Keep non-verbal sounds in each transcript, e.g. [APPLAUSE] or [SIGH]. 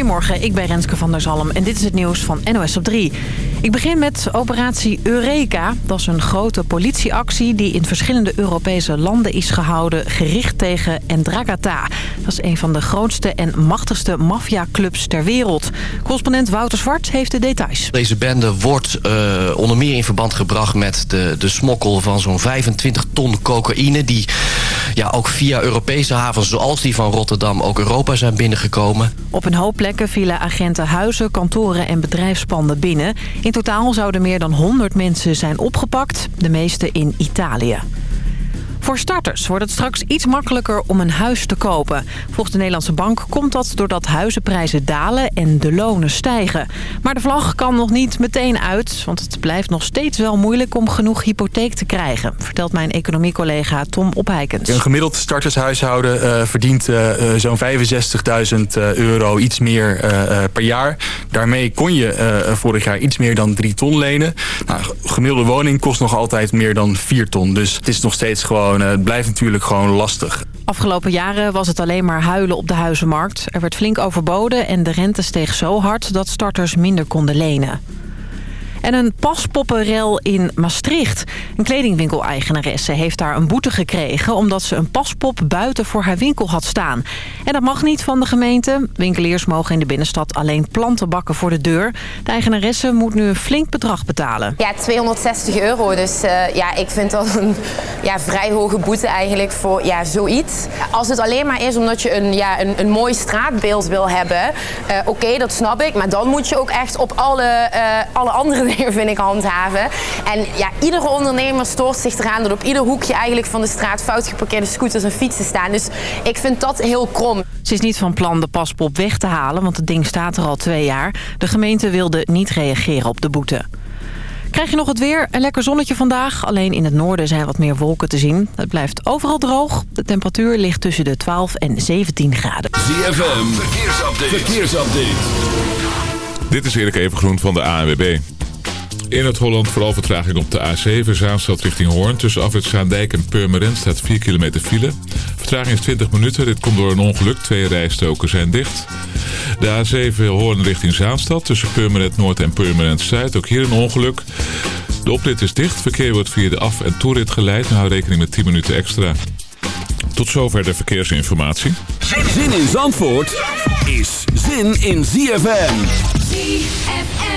Goedemorgen, ik ben Renske van der Zalm en dit is het nieuws van NOS op 3. Ik begin met operatie Eureka. Dat is een grote politieactie die in verschillende Europese landen is gehouden... gericht tegen Ndragata. Een van de grootste en machtigste maffiaclubs ter wereld. Correspondent Wouter Zwart heeft de details. Deze bende wordt uh, onder meer in verband gebracht met de, de smokkel van zo'n 25 ton cocaïne... die ja, ook via Europese havens zoals die van Rotterdam ook Europa zijn binnengekomen. Op een hoop plekken vielen agenten huizen, kantoren en bedrijfspanden binnen. In totaal zouden meer dan 100 mensen zijn opgepakt, de meeste in Italië. Voor starters wordt het straks iets makkelijker om een huis te kopen. Volgens de Nederlandse Bank komt dat doordat huizenprijzen dalen en de lonen stijgen. Maar de vlag kan nog niet meteen uit, want het blijft nog steeds wel moeilijk om genoeg hypotheek te krijgen, vertelt mijn economiecollega Tom Opheikens. Een gemiddeld startershuishouden uh, verdient uh, zo'n 65.000 euro, iets meer per jaar. Daarmee kon je vorig jaar iets meer dan 3 ton lenen. Nou, gemiddelde woning kost nog altijd meer dan 4 ton, dus het is nog steeds gewoon het blijft natuurlijk gewoon lastig. Afgelopen jaren was het alleen maar huilen op de huizenmarkt. Er werd flink overboden en de rente steeg zo hard dat starters minder konden lenen. En een paspoppenrel in Maastricht. Een kledingwinkeleigenaresse heeft daar een boete gekregen... omdat ze een paspop buiten voor haar winkel had staan. En dat mag niet van de gemeente. Winkeliers mogen in de binnenstad alleen planten bakken voor de deur. De eigenaresse moet nu een flink bedrag betalen. Ja, 260 euro. Dus uh, ja, ik vind dat een ja, vrij hoge boete eigenlijk voor ja, zoiets. Als het alleen maar is omdat je een, ja, een, een mooi straatbeeld wil hebben... Uh, oké, dat snap ik. Maar dan moet je ook echt op alle, uh, alle andere vind ik handhaven. En ja, iedere ondernemer stoort zich eraan dat op ieder hoekje eigenlijk van de straat fout geparkeerde scooters en fietsen staan. Dus ik vind dat heel krom. Ze is niet van plan de paspop weg te halen, want het ding staat er al twee jaar. De gemeente wilde niet reageren op de boete. Krijg je nog het weer? Een lekker zonnetje vandaag. Alleen in het noorden zijn wat meer wolken te zien. Het blijft overal droog. De temperatuur ligt tussen de 12 en 17 graden. ZFM, verkeersupdate. verkeersupdate. Dit is Erik Evengroen van de ANWB. In het Holland vooral vertraging op de A7 Zaanstad richting Hoorn. Tussen afrit Zaandijk en Purmerend staat 4 kilometer file. Vertraging is 20 minuten. Dit komt door een ongeluk. Twee rijstoken zijn dicht. De A7 Hoorn richting Zaanstad. Tussen Purmerend Noord en Purmerend Zuid. Ook hier een ongeluk. De oprit is dicht. Verkeer wordt via de af- en toerit geleid. Nou, hou rekening met 10 minuten extra. Tot zover de verkeersinformatie. Zin in Zandvoort is zin in ZFM.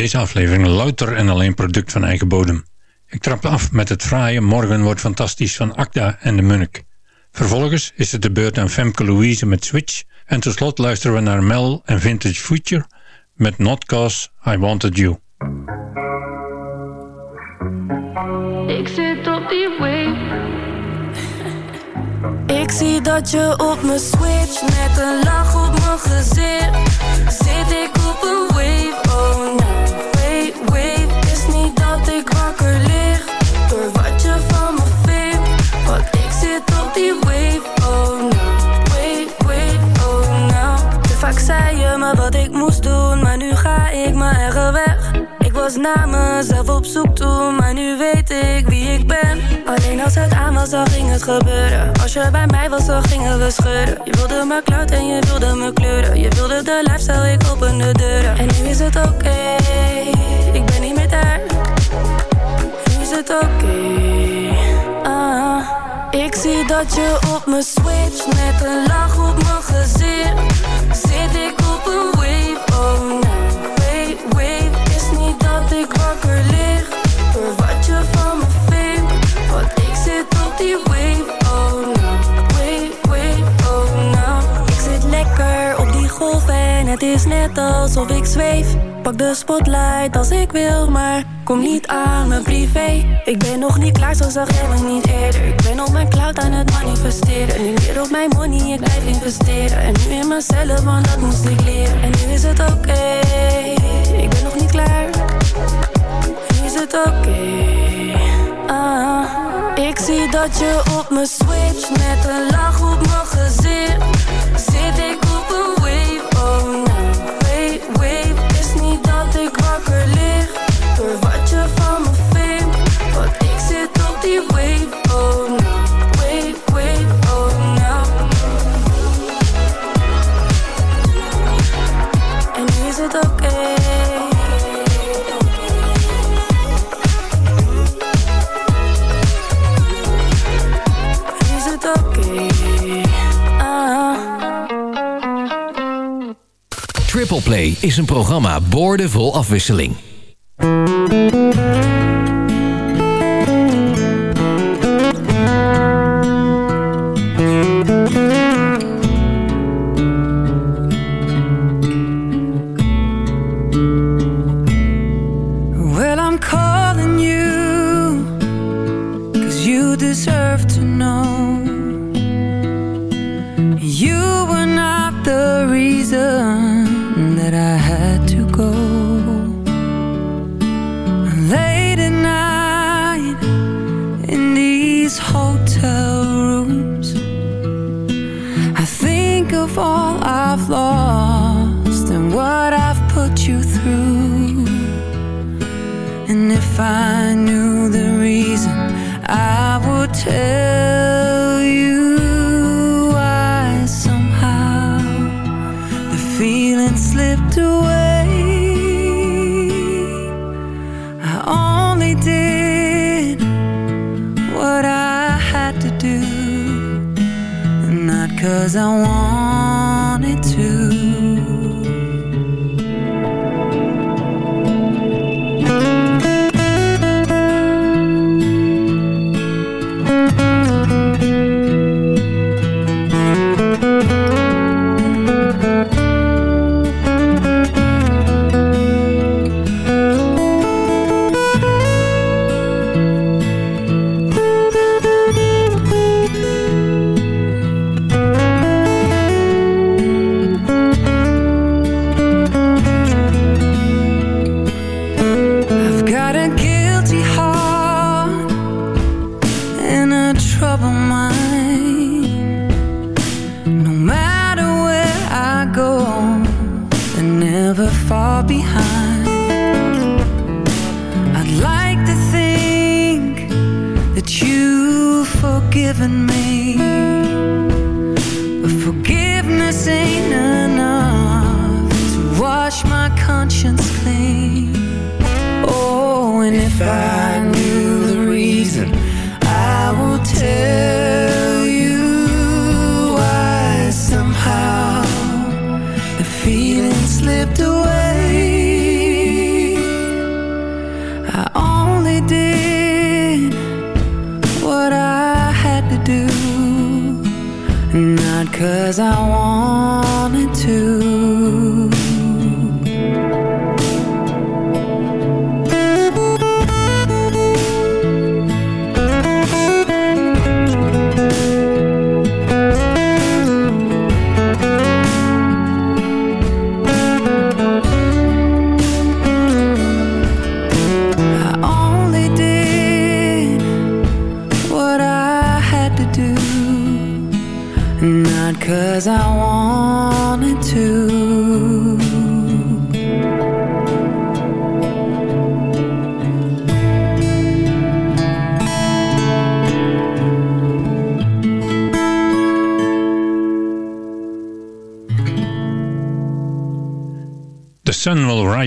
Deze aflevering louter en alleen product van eigen bodem. Ik trap af met het fraaie Morgen wordt fantastisch van Akda en de Munnik. Vervolgens is het de beurt aan Femke Louise met Switch. En tot slot luisteren we naar Mel en Vintage Future met Not Cause I Wanted You. Ik zit op die wave. [LAUGHS] Ik zie dat je op me switcht met een lach op mijn gezicht. Zit ik op een wave, oh no. Wat ik moest doen, maar nu ga ik mijn eigen weg. Ik was naar mezelf op zoek toen, maar nu weet ik wie ik ben. Alleen als het aan was, dan ging het gebeuren. Als je bij mij was, dan gingen we scheuren. Je wilde me cloud en je wilde me kleuren. Je wilde de lifestyle, ik opende deuren. En nu is het oké, ik ben niet meer daar. Nu is het oké. Ah. Ik zie dat je op me switcht met een lach op mijn gezicht. Oh no. Wave, wave, is niet dat ik wakker lig. Door wat je van me vindt, want ik zit op die wave, het is net alsof ik zweef. Pak de spotlight als ik wil, maar kom niet aan mijn privé. Ik ben nog niet klaar, zo zag jij me niet eerder. Ik ben op mijn cloud aan het manifesteren. Nu weer op mijn money, ik blijf investeren. En nu in mezelf, want dat moest ik leren. En nu is het oké, ik ben nog niet klaar. Nu is het oké. Ah, ik zie dat je op me switcht met een lach op mijn gezicht. Is een programma boordevol afwisseling. Cause I wanted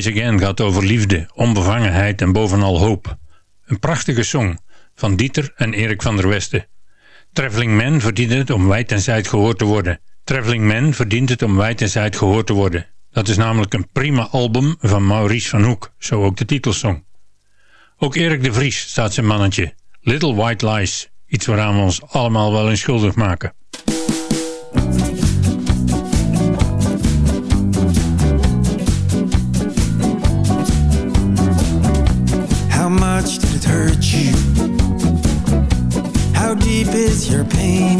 Again gaat over liefde, onbevangenheid en bovenal hoop. Een prachtige song van Dieter en Erik van der Westen. Traveling Man verdient het om wijd en zijd gehoord te worden. Traveling Man verdient het om wijd en zijd gehoord te worden. Dat is namelijk een prima album van Maurice van Hoek, zo ook de titelsong. Ook Erik de Vries staat zijn mannetje. Little White Lies, iets waaraan we ons allemaal wel eens schuldig maken. hurt you? How deep is your pain?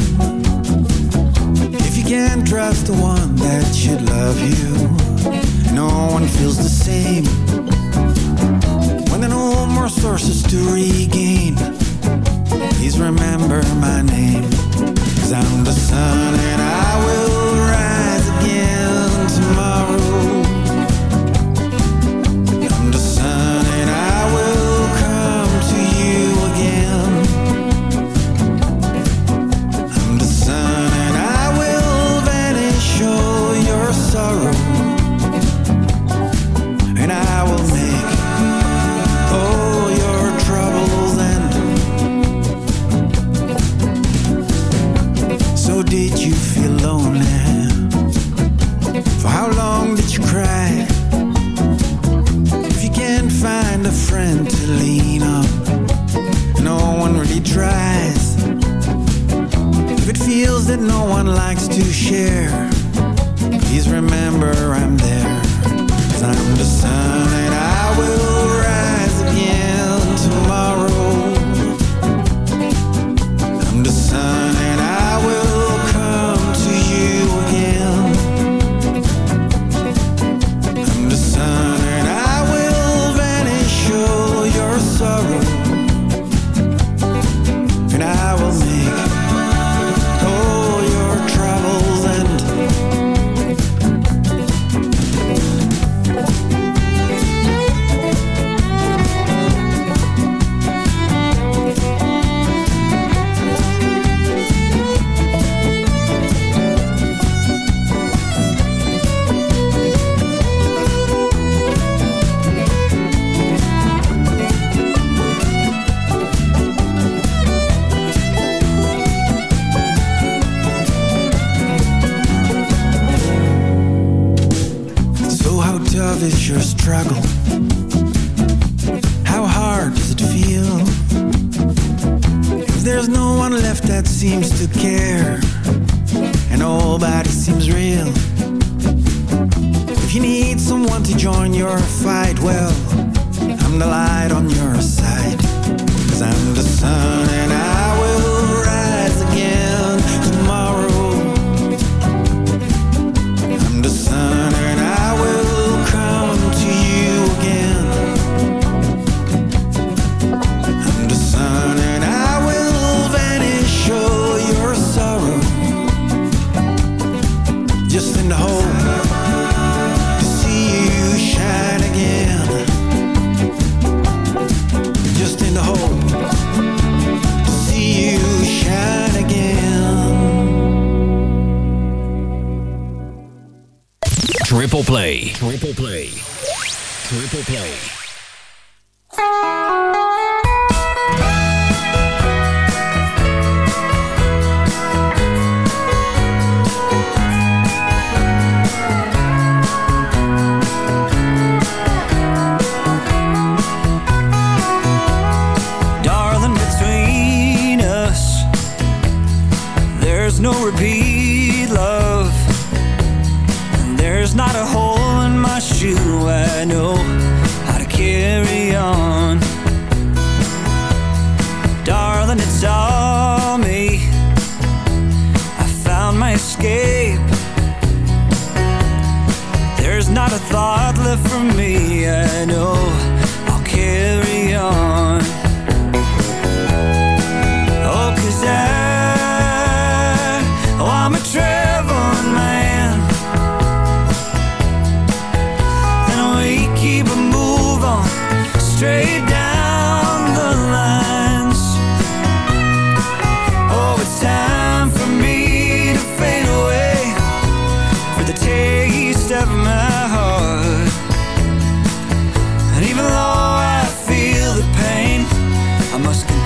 If you can't trust the one that should love you, no one feels the same. When there no more sources to regain, please remember my name. Cause I'm the sun and I will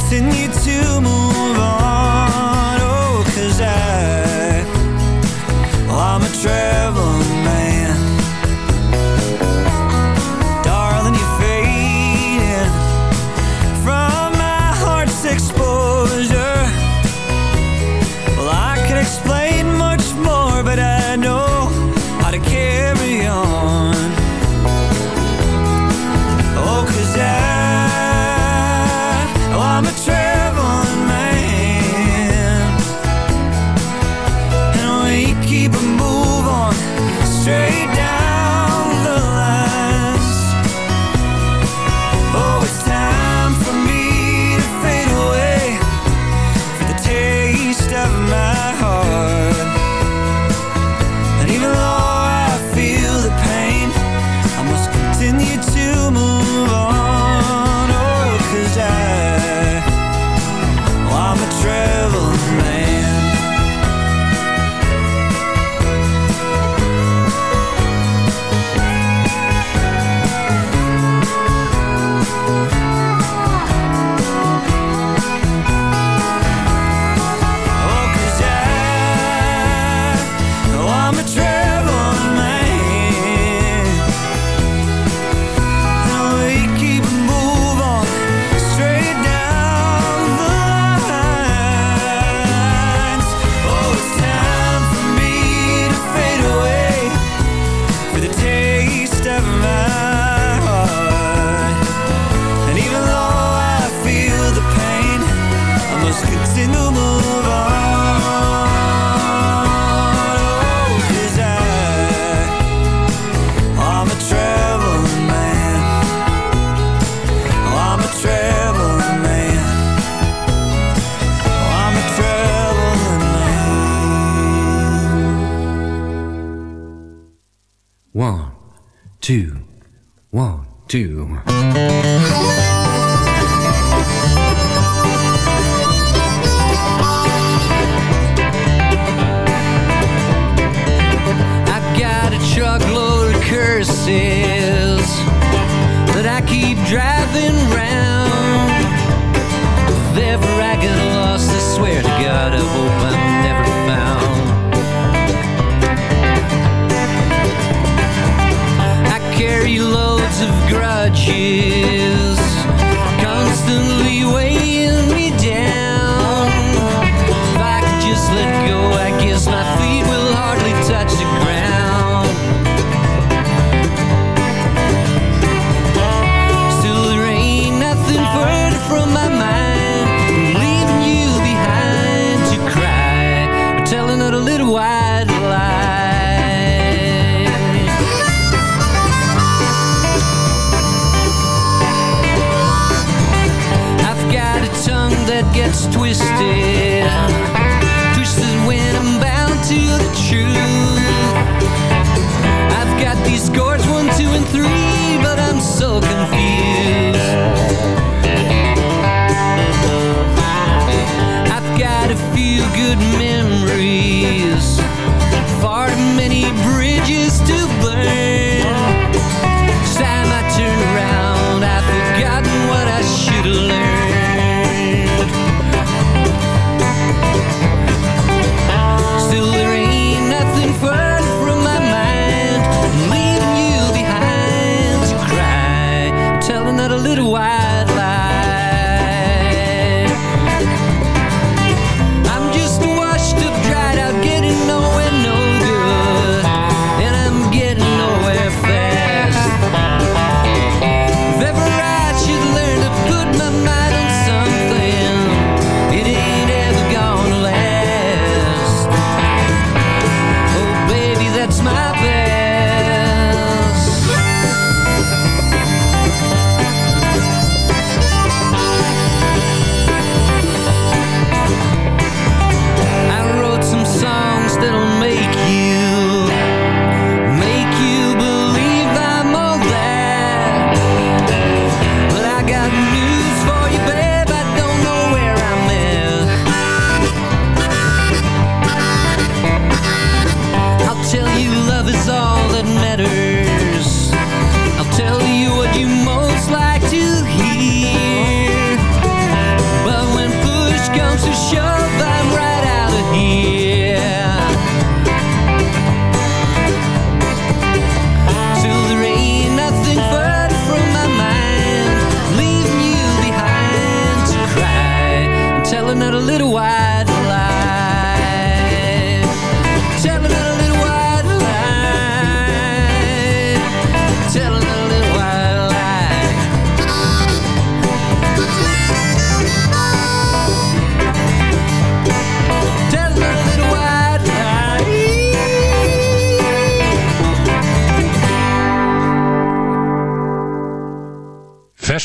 missing you. Two, one, two.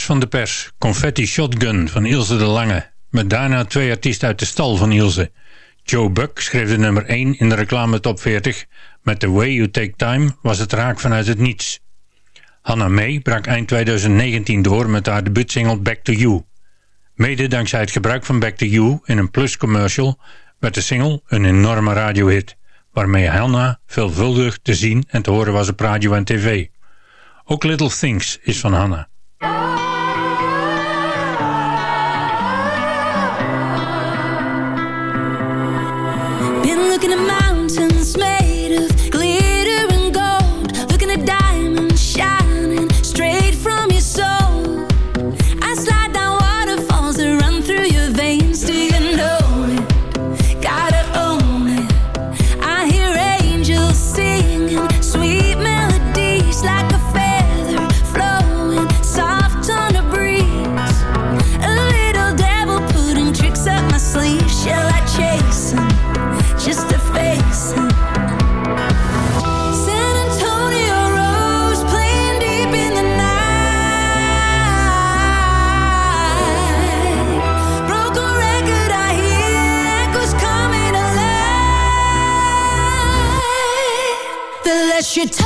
Van de pers, Confetti Shotgun van Ilse de Lange. Met daarna twee artiesten uit de stal van Ilse. Joe Buck schreef de nummer 1 in de reclame top 40. Met The Way You Take Time was het raak vanuit het niets. Hannah May brak eind 2019 door met haar debuutsingle Back to You. Mede dankzij het gebruik van Back to You in een Plus commercial werd de single een enorme radiohit, waarmee Hannah veelvuldig te zien en te horen was op radio en tv. Ook Little Things is van Hannah. In the mountains you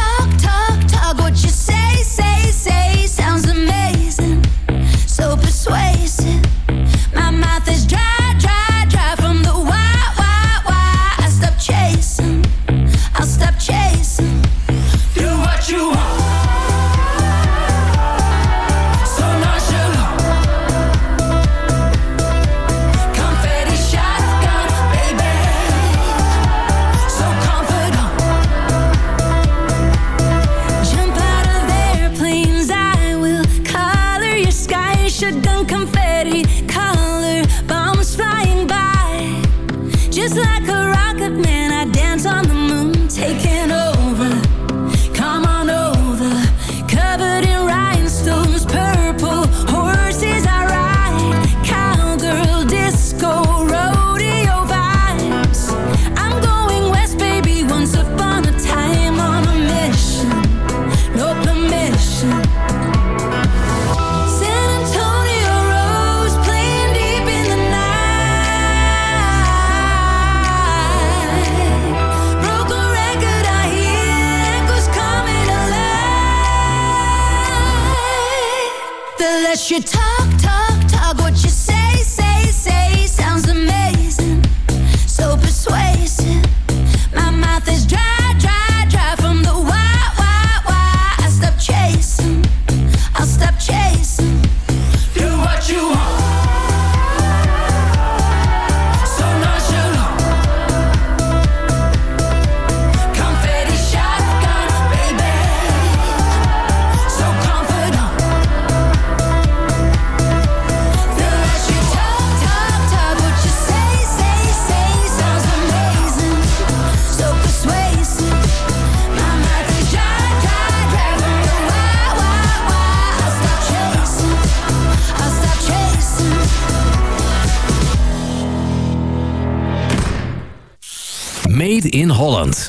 Made in Holland.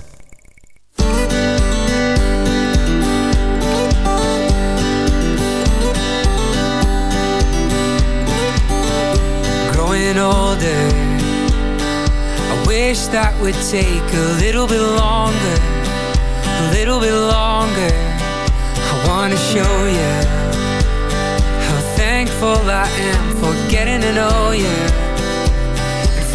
growing older. I wish that would take a little bit longer, a little bit longer. I wanna show you how thankful I am for getting to know you.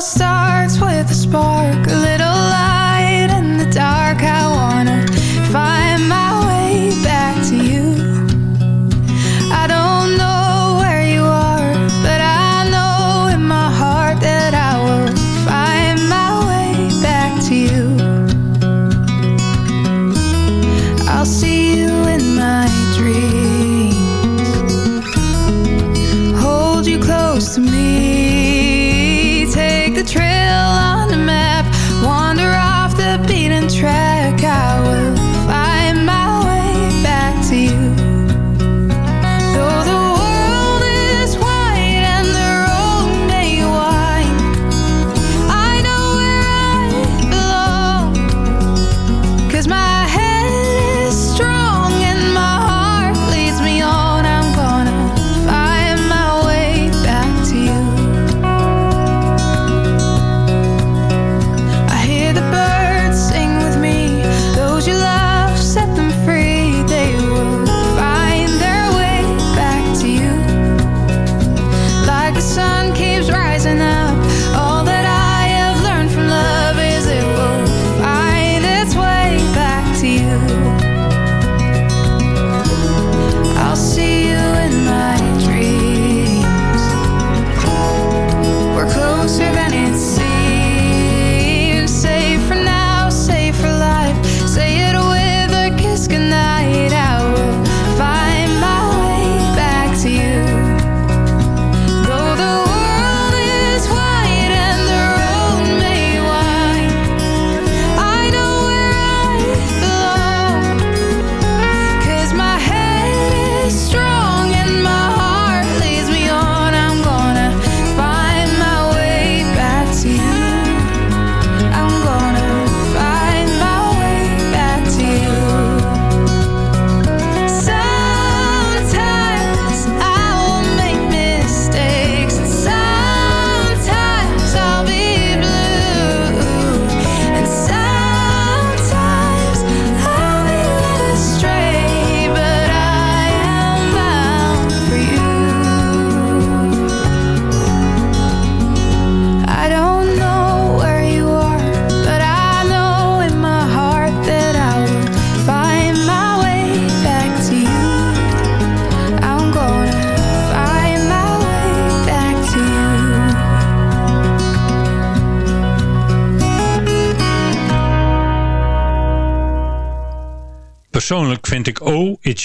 starts with a spark.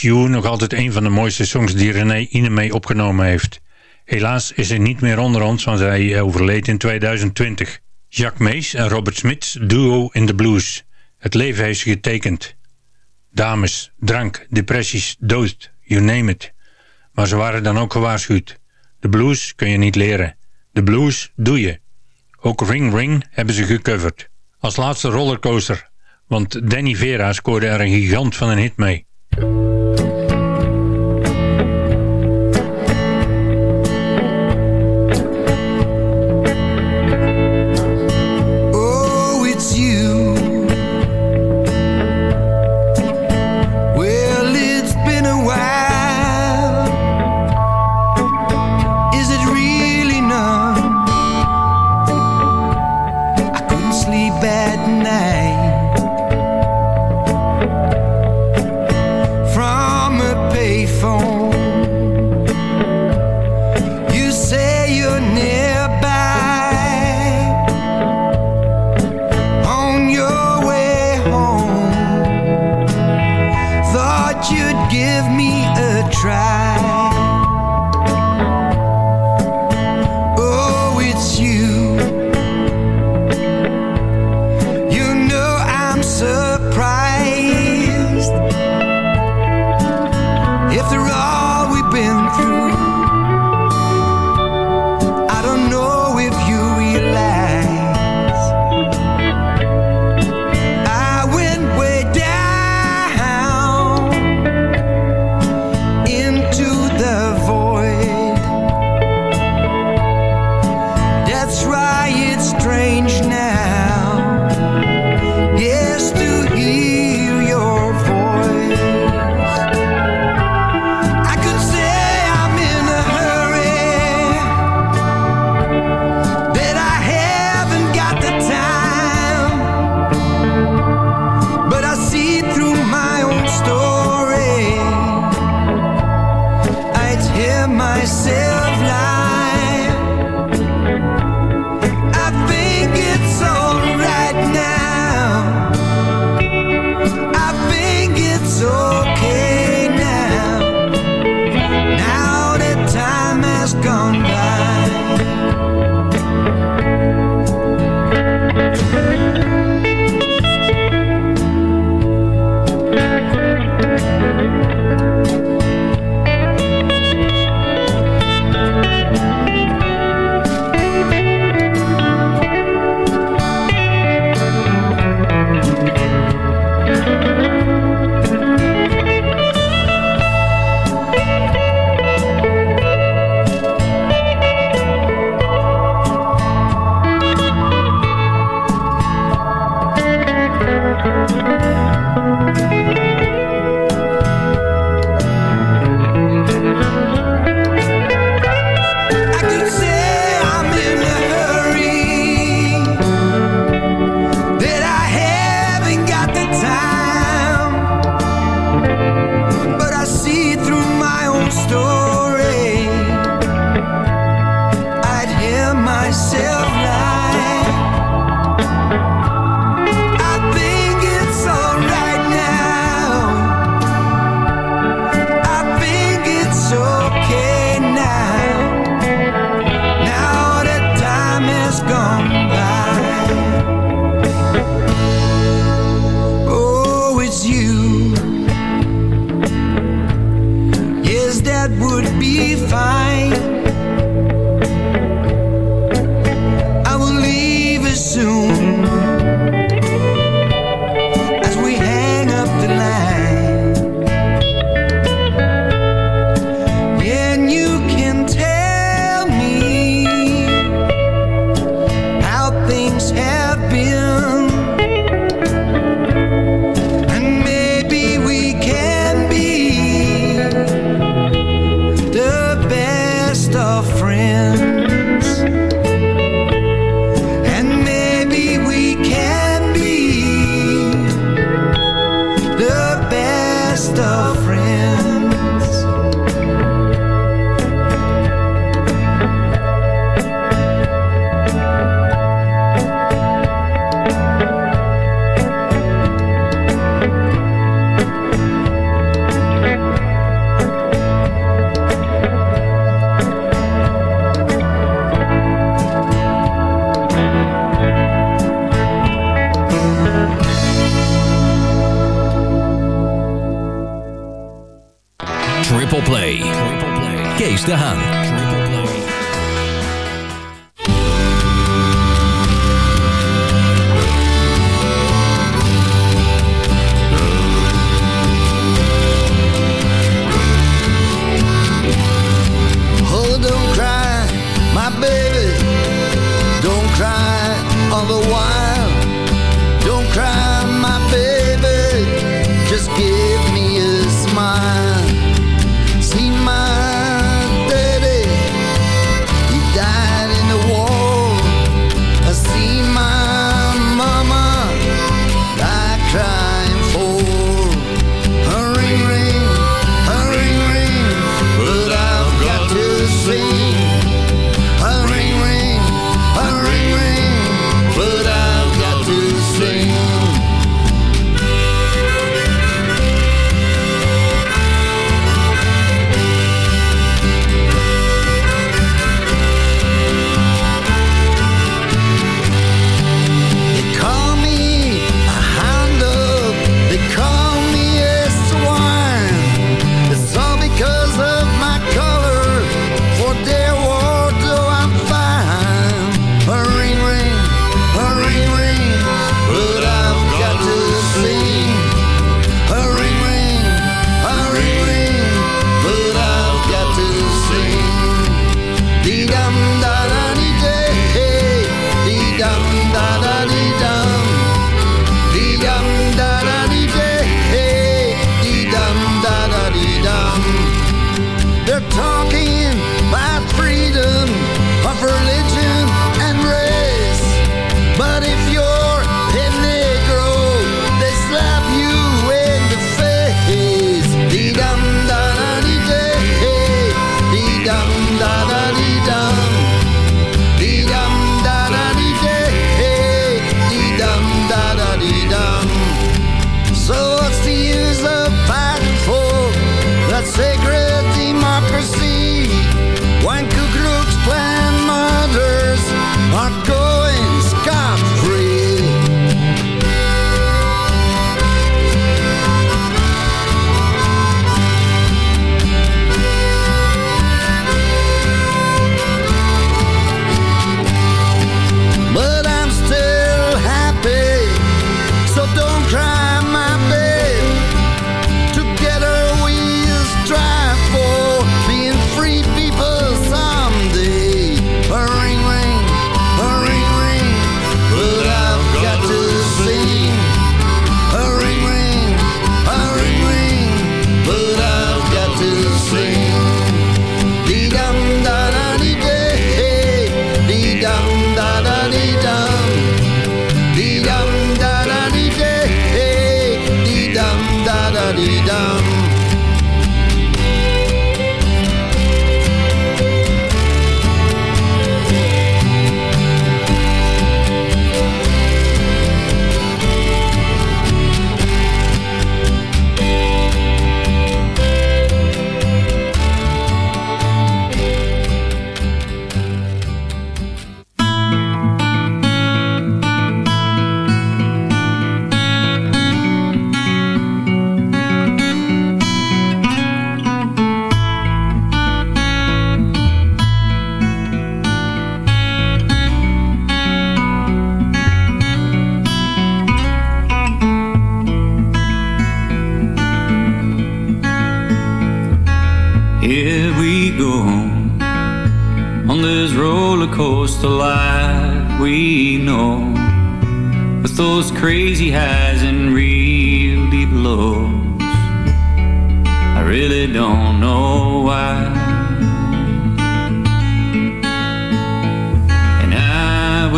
You nog altijd een van de mooiste songs die René Inemee opgenomen heeft. Helaas is hij niet meer onder ons, want hij eh, overleed in 2020. Jacques Mees en Robert Smits duo in de blues. Het leven heeft ze getekend. Dames, drank, depressies, dood, you name it. Maar ze waren dan ook gewaarschuwd. De blues kun je niet leren. De blues doe je. Ook Ring Ring hebben ze gecoverd. Als laatste rollercoaster, want Danny Vera scoorde er een gigant van een hit mee. That would be fine.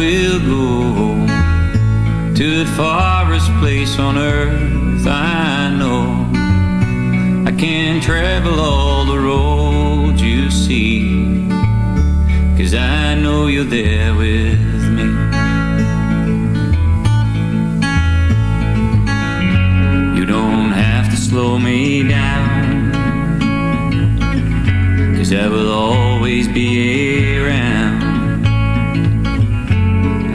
Will go to the farthest place on earth I know. I can travel all the roads you see. Cause I know you're there with me. You don't have to slow me down. Cause I will always be around.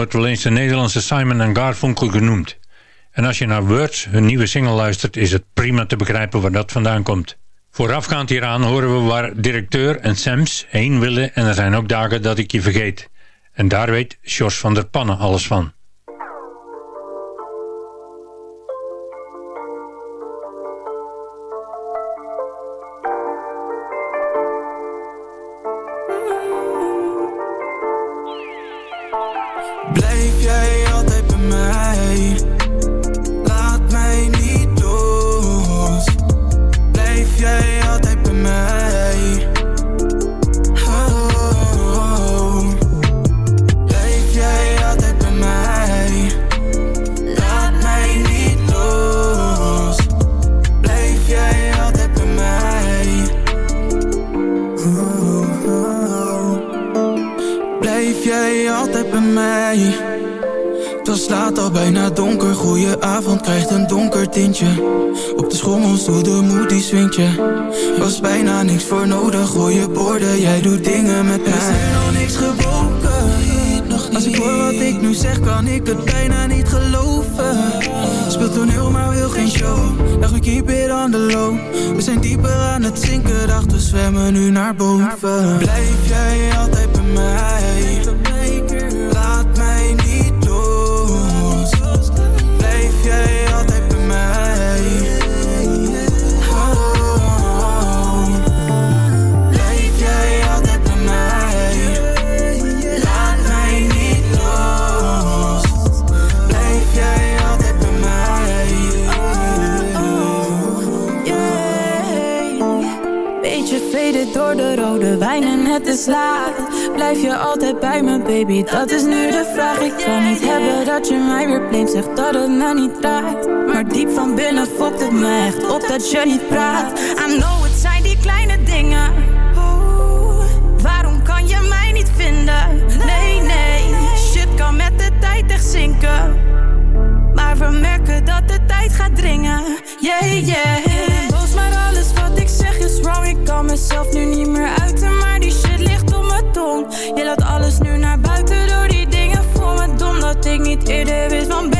Wordt wel eens de Nederlandse Simon en Garfunkel genoemd. En als je naar Words, hun nieuwe single luistert, is het prima te begrijpen waar dat vandaan komt. Voorafgaand hieraan horen we waar directeur en Sams heen willen en er zijn ook dagen dat ik je vergeet. En daar weet Jos van der Pannen alles van. Bij me baby, dat is nu de vraag Ik kan niet hebben dat je mij weer blamt Zegt dat het me niet raakt Maar diep van binnen fokt het me echt op dat je niet praat I know het zijn die kleine dingen Oh, Waarom kan je mij niet vinden? Nee, nee, shit kan met de tijd echt zinken maar we merken dat de tijd gaat dringen. Yeah, yeah. Boos, maar alles wat ik zeg is wrong. Ik kan mezelf nu niet meer uiten, maar die shit ligt op mijn tong. Je laat Dat ik niet eerder wist, want baby,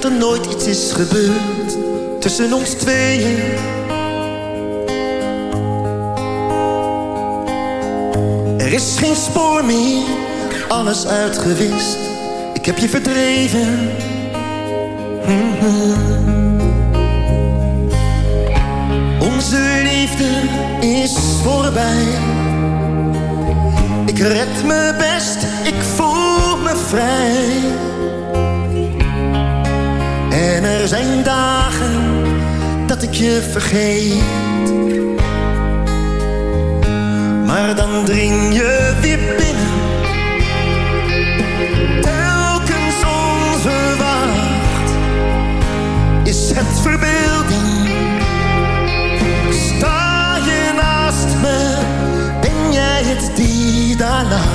Dat er nooit iets is gebeurd tussen ons tweeën. Er is geen spoor meer, alles uitgewist. Ik heb je verdreven. Mhm. Onze liefde is voorbij. Ik red me best, ik voel me vrij. Er zijn dagen dat ik je vergeet. Maar dan dring je weer binnen. Telkens onze wacht is het verbeelding. Sta je naast me, ben jij het die daar lag?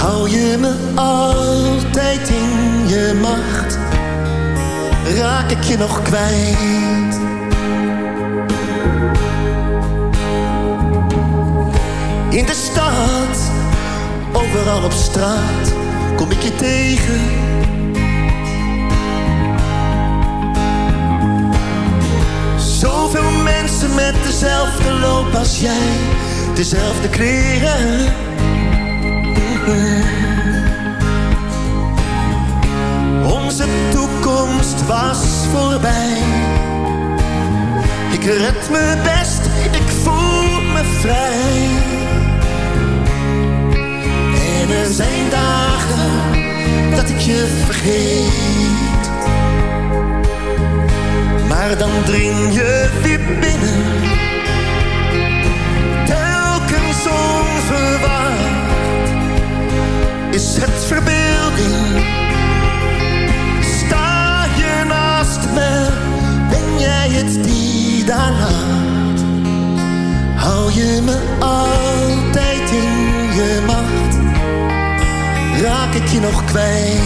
Hou je me altijd in je macht? Raak ik je nog kwijt? In de stad, overal op straat, kom ik je tegen. Zoveel mensen met dezelfde loop als jij, dezelfde kleren. was voorbij. Ik red me best, ik voel me vrij. En er zijn dagen dat ik je vergeet. Maar dan dring je weer binnen. Telkens onverwacht is het ver je nog kwijt?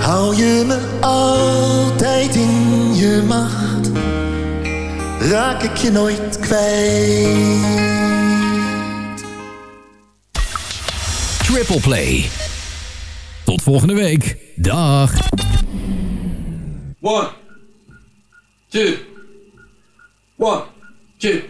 Hou je me altijd in je macht? Raak ik je nooit kwijt? Triple Play. Tot volgende week. Dag. One, two, one, two.